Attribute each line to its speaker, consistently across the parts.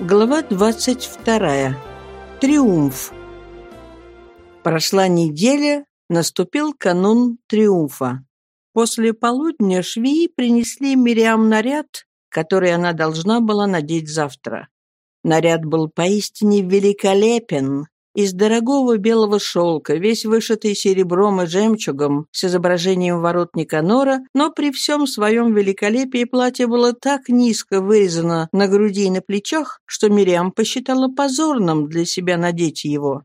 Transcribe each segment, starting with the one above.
Speaker 1: Глава 22. Триумф. Прошла неделя, наступил канун триумфа. После полудня швеи принесли Мириам наряд, который она должна была надеть завтра. Наряд был поистине великолепен, из дорогого белого шелка, весь вышитый серебром и жемчугом, с изображением ворот Никанора, но при всем своем великолепии платье было так низко вырезано на груди и на плечах, что Мириам посчитала позорным для себя надеть его.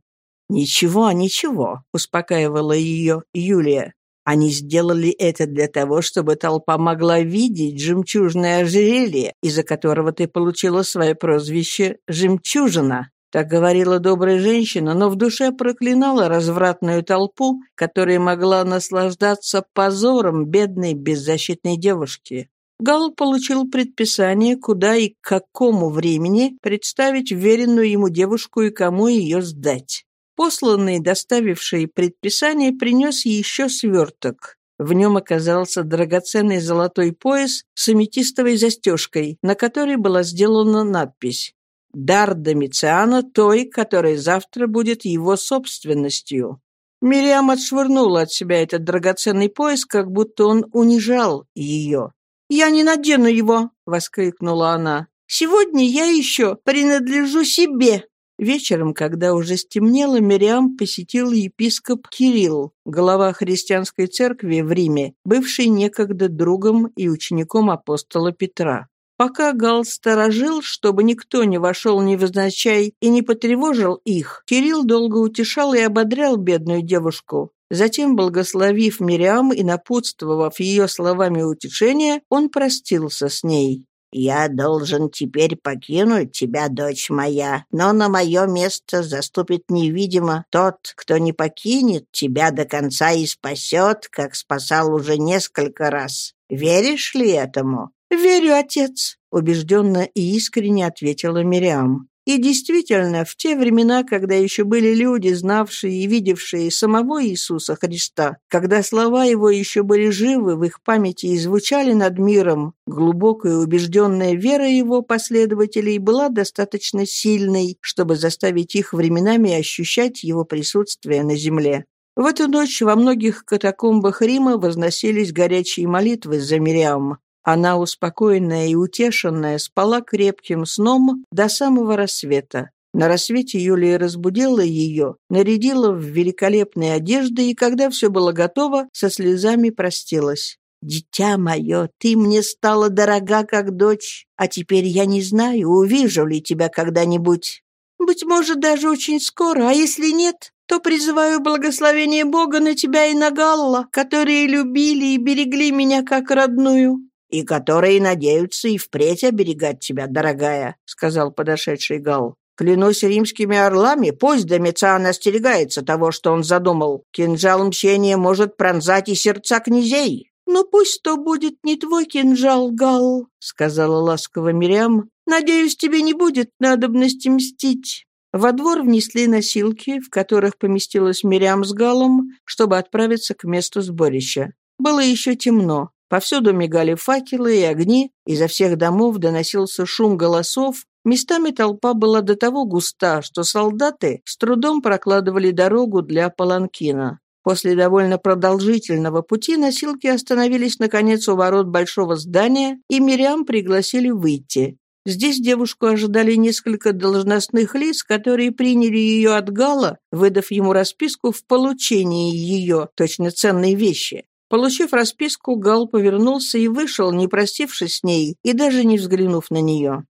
Speaker 1: «Ничего, ничего», — успокаивала ее Юлия. Они сделали это для того, чтобы толпа могла видеть жемчужное ожерелье, из-за которого ты получила свое прозвище «жемчужина». Так говорила добрая женщина, но в душе проклинала развратную толпу, которая могла наслаждаться позором бедной беззащитной девушки. Гал получил предписание, куда и к какому времени представить веренную ему девушку и кому ее сдать. Посланный, доставивший предписание, принес еще сверток. В нем оказался драгоценный золотой пояс с аметистовой застежкой, на которой была сделана надпись дар Домициана той, которая завтра будет его собственностью. Мириам отшвырнула от себя этот драгоценный пояс, как будто он унижал ее. «Я не надену его!» — воскликнула она. «Сегодня я еще принадлежу себе!» Вечером, когда уже стемнело, Мириам посетил епископ Кирилл, глава христианской церкви в Риме, бывший некогда другом и учеником апостола Петра. Пока Гал сторожил, чтобы никто не вошел невозначай и не потревожил их, Кирилл долго утешал и ободрял бедную девушку. Затем, благословив Мириам и напутствовав ее словами утешения, он простился с ней. «Я должен теперь покинуть тебя, дочь моя, но на мое место заступит невидимо тот, кто не покинет тебя до конца и спасет, как спасал уже несколько раз. Веришь ли этому?» «Верю, отец», — убежденно и искренне ответила Мириам. И действительно, в те времена, когда еще были люди, знавшие и видевшие самого Иисуса Христа, когда слова Его еще были живы в их памяти и звучали над миром, глубокая убежденная вера Его последователей была достаточно сильной, чтобы заставить их временами ощущать Его присутствие на земле. В эту ночь во многих катакомбах Рима возносились горячие молитвы за Мириам. Она, успокоенная и утешенная, спала крепким сном до самого рассвета. На рассвете Юлия разбудила ее, нарядила в великолепные одежды и, когда все было готово, со слезами простилась. «Дитя мое, ты мне стала дорога, как дочь, а теперь я не знаю, увижу ли тебя когда-нибудь. Быть может, даже очень скоро, а если нет, то призываю благословение Бога на тебя и на Галла, которые любили и берегли меня как родную и которые надеются и впредь оберегать тебя, дорогая», — сказал подошедший Гал. «Клянусь римскими орлами, пусть Домициан остерегается того, что он задумал. Кинжал мщения может пронзать и сердца князей». «Ну пусть то будет не твой кинжал, Гал», — сказала ласково Мирям. «Надеюсь, тебе не будет надобности мстить». Во двор внесли носилки, в которых поместилась Мирям с Галом, чтобы отправиться к месту сборища. Было еще темно. Повсюду мигали факелы и огни, изо всех домов доносился шум голосов, местами толпа была до того густа, что солдаты с трудом прокладывали дорогу для паланкина. После довольно продолжительного пути носилки остановились наконец у ворот большого здания, и Мириам пригласили выйти. Здесь девушку ожидали несколько должностных лиц, которые приняли ее от Гала, выдав ему расписку в получении ее, точно ценной вещи. Получив расписку, Гал повернулся и вышел, не простившись с ней и даже не взглянув на нее.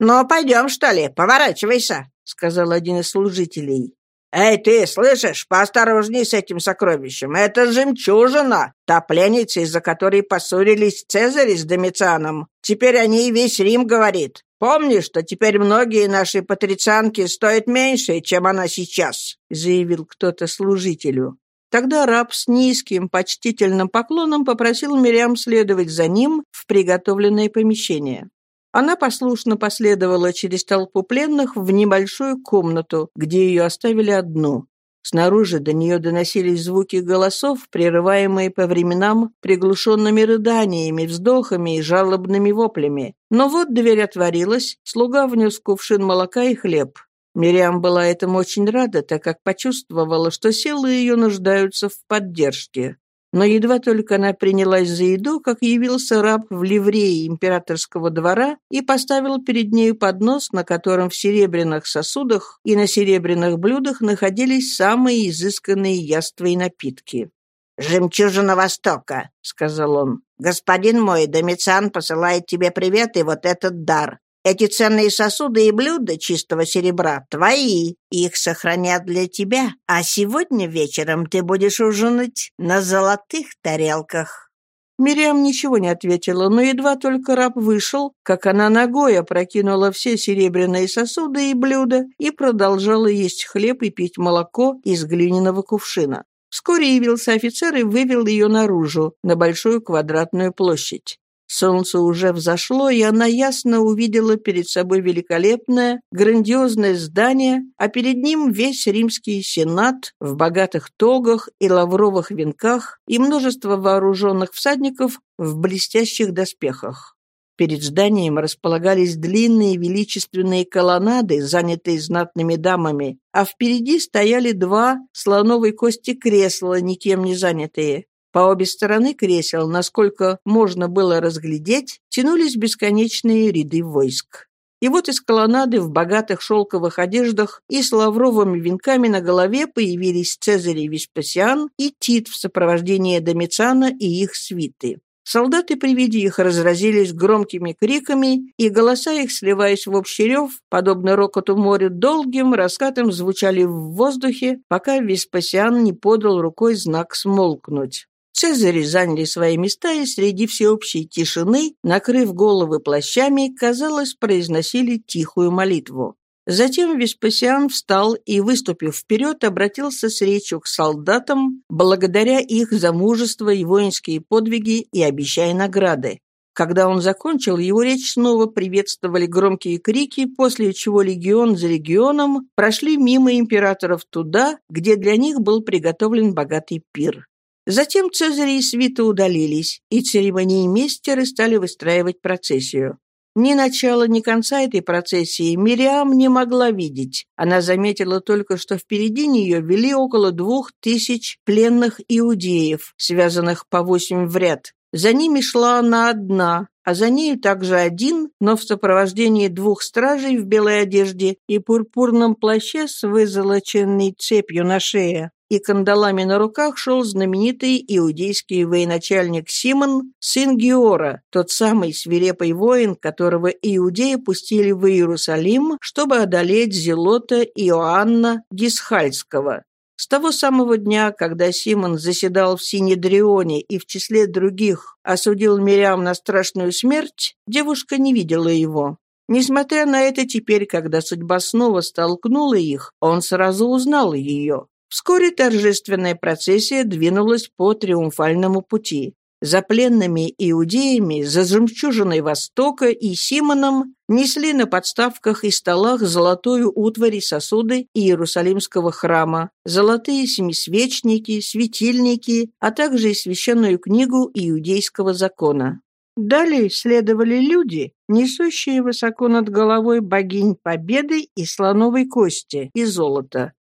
Speaker 1: «Ну, пойдем, что ли, поворачивайся», — сказал один из служителей. «Эй, ты, слышишь, поосторожней с этим сокровищем. Это жемчужина, та пленница, из-за которой поссорились Цезарь с Домицианом. Теперь о ней весь Рим говорит. Помни, что теперь многие наши патрицианки стоят меньше, чем она сейчас», — заявил кто-то служителю. Тогда раб с низким, почтительным поклоном попросил Мириам следовать за ним в приготовленное помещение. Она послушно последовала через толпу пленных в небольшую комнату, где ее оставили одну. Снаружи до нее доносились звуки голосов, прерываемые по временам приглушенными рыданиями, вздохами и жалобными воплями. Но вот дверь отворилась, слуга внес кувшин молока и хлеб. Мириам была этому очень рада, так как почувствовала, что силы ее нуждаются в поддержке. Но едва только она принялась за еду, как явился раб в ливрее императорского двора и поставил перед нею поднос, на котором в серебряных сосудах и на серебряных блюдах находились самые изысканные яства и напитки.
Speaker 2: «Жемчужина Востока», — сказал он. «Господин мой, Домициан посылает тебе привет и вот этот дар. Эти ценные сосуды и блюда чистого серебра твои, их сохранят для тебя, а сегодня вечером ты будешь ужинать на золотых тарелках».
Speaker 1: Мириам ничего не ответила, но едва только раб вышел, как она ногой опрокинула все серебряные сосуды и блюда и продолжала есть хлеб и пить молоко из глиняного кувшина. Вскоре явился офицер и вывел ее наружу, на большую квадратную площадь. Солнце уже взошло, и она ясно увидела перед собой великолепное, грандиозное здание, а перед ним весь римский сенат в богатых тогах и лавровых венках и множество вооруженных всадников в блестящих доспехах. Перед зданием располагались длинные величественные колоннады, занятые знатными дамами, а впереди стояли два слоновой кости кресла, никем не занятые. По обе стороны кресел, насколько можно было разглядеть, тянулись бесконечные ряды войск. И вот из колоннады в богатых шелковых одеждах и с лавровыми венками на голове появились Цезарь и Веспасиан и Тит в сопровождении Домициана и их свиты. Солдаты при виде их разразились громкими криками, и голоса их, сливаясь в общий рев, подобно рокоту моря, долгим раскатом звучали в воздухе, пока Веспасиан не подал рукой знак «смолкнуть». Цезари заняли свои места и среди всеобщей тишины, накрыв головы плащами, казалось, произносили тихую молитву. Затем Веспасиан встал и, выступив вперед, обратился с речью к солдатам, благодаря их за мужество и воинские подвиги и обещая награды. Когда он закончил, его речь снова приветствовали громкие крики, после чего легион за легионом прошли мимо императоров туда, где для них был приготовлен богатый пир. Затем Цезарь и свита удалились, и церемониймейстеры стали выстраивать процессию. Ни начала, ни конца этой процессии Мириам не могла видеть. Она заметила только, что впереди нее вели около двух тысяч пленных иудеев, связанных по восемь в ряд. За ними шла она одна, а за нею также один, но в сопровождении двух стражей в белой одежде и пурпурном плаще с вызолоченной цепью на шее и кандалами на руках шел знаменитый иудейский военачальник Симон, сын Геора, тот самый свирепый воин, которого иудеи пустили в Иерусалим, чтобы одолеть Зелота Иоанна Гисхальского. С того самого дня, когда Симон заседал в Синедрионе и в числе других осудил Мириам на страшную смерть, девушка не видела его. Несмотря на это, теперь, когда судьба снова столкнула их, он сразу узнал ее. Вскоре торжественная процессия двинулась по триумфальному пути. За пленными иудеями, за жемчужиной Востока и Симоном несли на подставках и столах золотую утварь и сосуды Иерусалимского храма, золотые семисвечники, светильники, а также и священную книгу иудейского закона. Далее следовали люди, несущие высоко над головой богинь победы и слоновой кости и золота,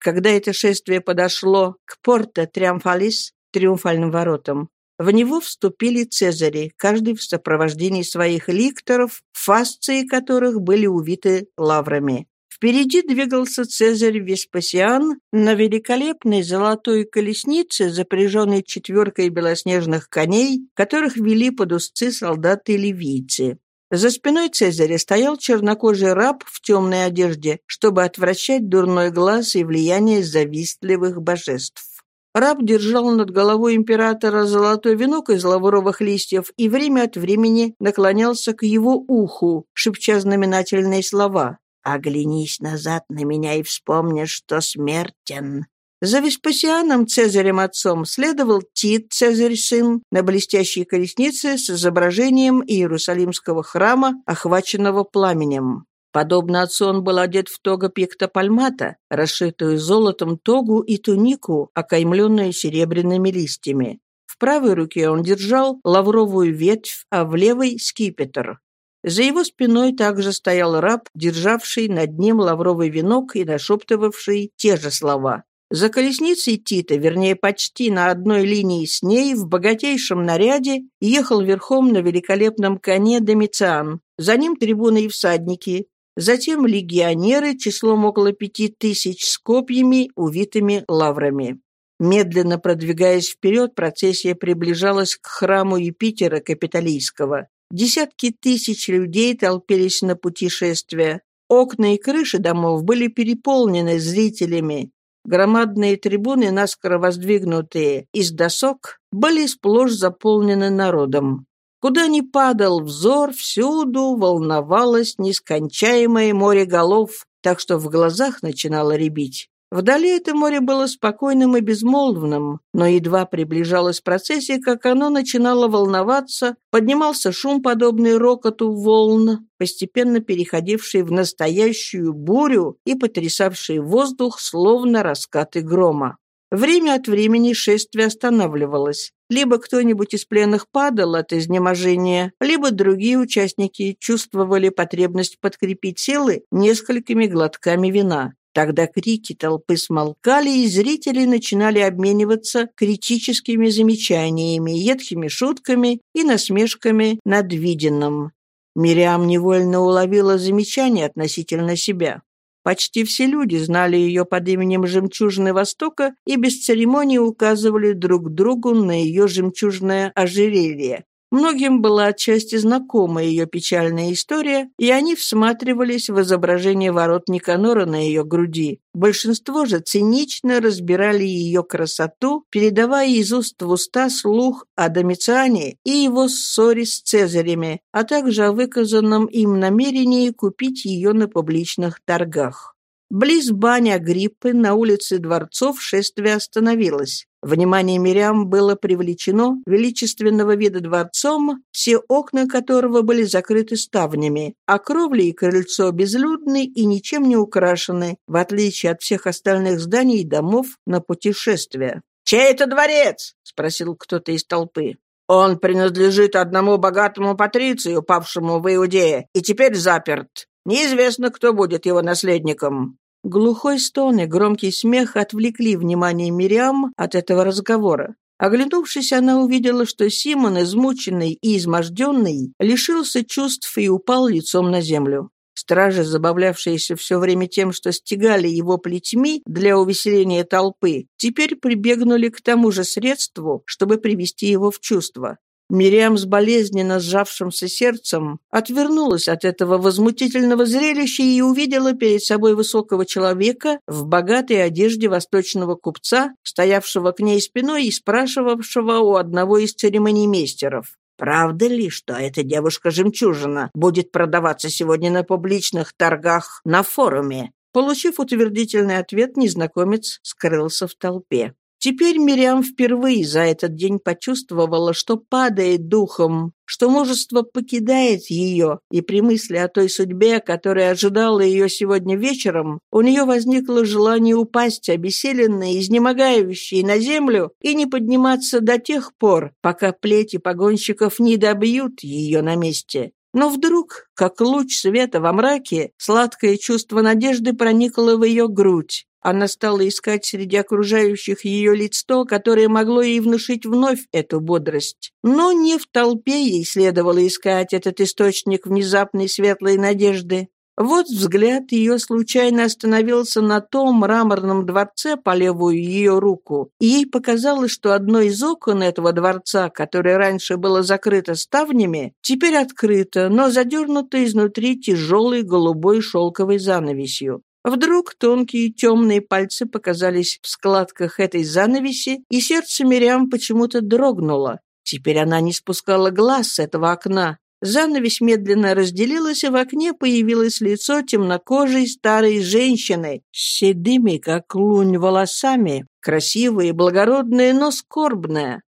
Speaker 1: когда это шествие подошло к порто Триумфалис, триумфальным воротам, в него вступили цезари, каждый в сопровождении своих ликторов, фасции которых были увиты лаврами. Впереди двигался цезарь Веспасиан на великолепной золотой колеснице, запряженной четверкой белоснежных коней, которых вели под узцы солдаты-ливийцы. За спиной Цезаря стоял чернокожий раб в темной одежде, чтобы отвращать дурной глаз и влияние завистливых божеств. Раб держал над головой императора золотой венок из лавровых листьев и время от времени наклонялся к его уху, шепча знаменательные слова. «Оглянись назад на меня и вспомни, что смертен. За Веспасианом, Цезарем-отцом, следовал Тит, Цезарь-сын, на блестящей колеснице с изображением Иерусалимского храма, охваченного пламенем. Подобно отцу он был одет в тога пиктопальмата, расшитую золотом тогу и тунику, окаймленную серебряными листьями. В правой руке он держал лавровую ветвь, а в левой — скипетр. За его спиной также стоял раб, державший над ним лавровый венок и нашептывавший те же слова. За колесницей Тита, вернее, почти на одной линии с ней, в богатейшем наряде, ехал верхом на великолепном коне Домициан. За ним трибуны и всадники. Затем легионеры числом около пяти тысяч с копьями, увитыми лаврами. Медленно продвигаясь вперед, процессия приближалась к храму Юпитера Капитолийского. Десятки тысяч людей толпились на пути шествия. Окна и крыши домов были переполнены зрителями. Громадные трибуны, наскоро воздвигнутые из досок, были сплошь заполнены народом. Куда ни падал взор, всюду волновалось нескончаемое море голов, так что в глазах начинало рябить. Вдали это море было спокойным и безмолвным, но едва приближалась процессия, как оно начинало волноваться, поднимался шум, подобный рокоту волн, постепенно переходивший в настоящую бурю и потрясавший воздух, словно раскаты грома. Время от времени шествие останавливалось. Либо кто-нибудь из пленных падал от изнеможения, либо другие участники чувствовали потребность подкрепить силы несколькими глотками вина. Тогда крики толпы смолкали, и зрители начинали обмениваться критическими замечаниями, едкими шутками и насмешками над виденным. Мириам невольно уловила замечание относительно себя. Почти все люди знали ее под именем «Жемчужины Востока» и без церемонии указывали друг другу на ее жемчужное ожерелье. Многим была отчасти знакома ее печальная история, и они всматривались в изображение ворот Никанора на ее груди. Большинство же цинично разбирали ее красоту, передавая из уст в уста слух о Домициане и его ссоре с Цезарями, а также о выказанном им намерении купить ее на публичных торгах. Близ бани Агриппы на улице Дворцов шествие остановилось. Внимание Мириам было привлечено величественного вида дворцом, все окна которого были закрыты ставнями, а кровли и крыльцо безлюдны и ничем не украшены, в отличие от всех остальных зданий и домов на путешествие. «Чей это дворец?» — спросил кто-то из толпы. «Он принадлежит одному богатому патрицию, павшему в Иудее, и теперь заперт. Неизвестно, кто будет его наследником». Глухой стон и громкий смех отвлекли внимание Мириам от этого разговора. Оглянувшись, она увидела, что Симон, измученный и изможденный, лишился чувств и упал лицом на землю. Стражи, забавлявшиеся все время тем, что стегали его плетьми для увеселения толпы, теперь прибегнули к тому же средству, чтобы привести его в чувство. Мириам с болезненно сжавшимся сердцем отвернулась от этого возмутительного зрелища и увидела перед собой высокого человека в богатой одежде восточного купца, стоявшего к ней спиной и спрашивавшего у одного из церемониймейстеров. «Правда ли, что эта девушка-жемчужина будет продаваться сегодня на публичных торгах на форуме?» Получив утвердительный ответ, незнакомец скрылся в толпе. Теперь Мириам впервые за этот день почувствовала, что падает духом, что мужество покидает ее, и при мысли о той судьбе, которая ожидала ее сегодня вечером, у нее возникло желание упасть, обессиленной, изнемогающей на землю, и не подниматься до тех пор, пока плети погонщиков не добьют ее на месте. Но вдруг, как луч света во мраке, сладкое чувство надежды проникло в ее грудь. Она стала искать среди окружающих ее лиц то, которое могло ей внушить вновь эту бодрость. Но не в толпе ей следовало искать этот источник внезапной светлой надежды. Вот взгляд ее случайно остановился на том мраморном дворце по левую ее руку, и ей показалось, что одно из окон этого дворца, которое раньше было закрыто ставнями, теперь открыто, но задернуто изнутри тяжелой голубой шелковой занавесью. Вдруг тонкие темные пальцы показались в складках этой занавеси, и сердце Мириам почему-то дрогнуло. Теперь она не спускала глаз с этого окна. Занавесь медленно разделилась, и в окне появилось лицо темнокожей старой женщины с седыми, как лунь, волосами, красивое и благородное, но скорбное.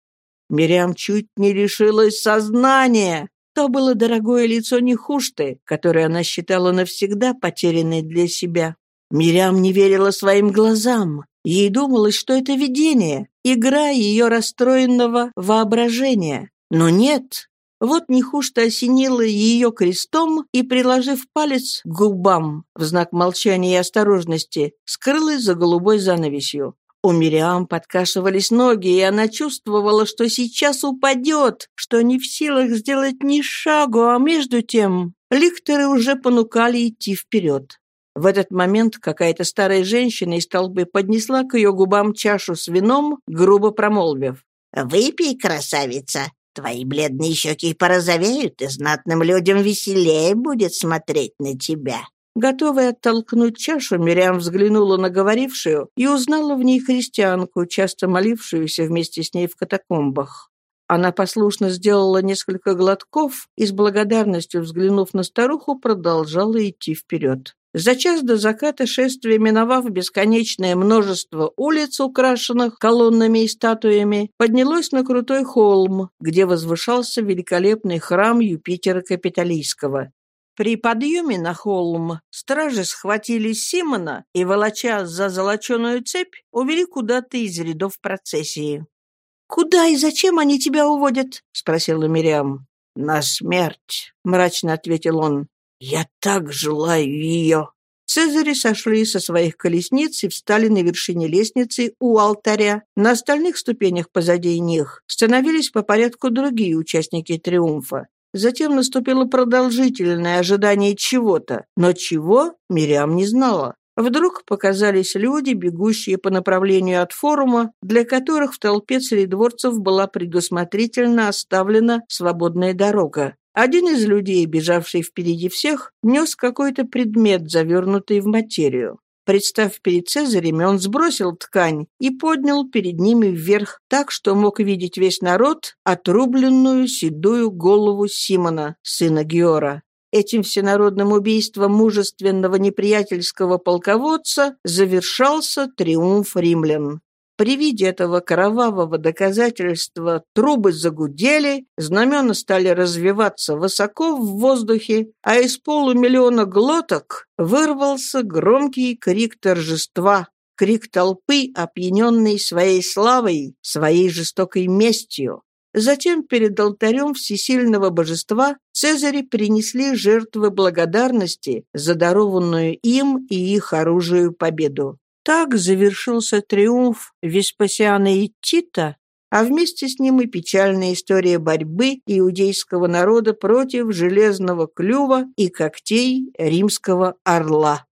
Speaker 1: Мириам чуть не лишилась сознания. То было дорогое лицо Нехушты, которое она считала навсегда потерянной для себя. Мирям не верила своим глазам. Ей думалось, что это видение, игра ее расстроенного воображения. Но нет. Вот Нехушта осенила ее крестом и, приложив палец к губам в знак молчания и осторожности, скрылась за голубой занавесью. У Мириам подкашивались ноги, и она чувствовала, что сейчас упадет, что не в силах сделать ни шагу, а между тем ликторы уже понукали идти вперед. В этот момент какая-то старая женщина из толпы поднесла к ее губам чашу с вином, грубо промолвив.
Speaker 2: «Выпей, красавица, твои бледные щеки порозовеют, и знатным людям веселее будет смотреть на тебя».
Speaker 1: Готовая оттолкнуть чашу, Мириам взглянула на говорившую и узнала в ней христианку, часто молившуюся вместе с ней в катакомбах. Она послушно сделала несколько глотков и с благодарностью, взглянув на старуху, продолжала идти вперед. За час до заката шествие, миновав бесконечное множество улиц, украшенных колоннами и статуями, поднялось на крутой холм, где возвышался великолепный храм Юпитера Капитолийского. При подъеме на холм стражи схватили Симона и, волоча за золоченую цепь, увели куда-то из рядов процессии. «Куда и зачем они тебя уводят?» — спросила Мириам. «На смерть», — мрачно ответил он. «Я так желаю ее». Цезари сошли со своих колесниц и встали на вершине лестницы у алтаря. На остальных ступенях позади них становились по порядку другие участники триумфа. Затем наступило продолжительное ожидание чего-то, но чего Мириам не знала. Вдруг показались люди, бегущие по направлению от форума, для которых в толпе царедворцев была предусмотрительно оставлена свободная дорога. Один из людей, бежавший впереди всех, нес какой-то предмет, завернутый в материю. Представ перед Цезарями, он сбросил ткань и поднял перед ними вверх так, что мог видеть весь народ отрубленную седую голову Симона, сына Геора. Этим всенародным убийством мужественного неприятельского полководца завершался триумф римлян. При виде этого кровавого доказательства трубы загудели, знамена стали развиваться высоко в воздухе, а из полумиллиона глоток вырвался громкий крик торжества, крик толпы, опьяненной своей славой, своей жестокой местью. Затем перед алтарем всесильного божества Цезари принесли жертвы благодарности за дарованную им и их оружию победу. Так завершился триумф Веспасиана и Тита, а вместе с ним и печальная история борьбы иудейского народа против железного клюва и когтей римского орла.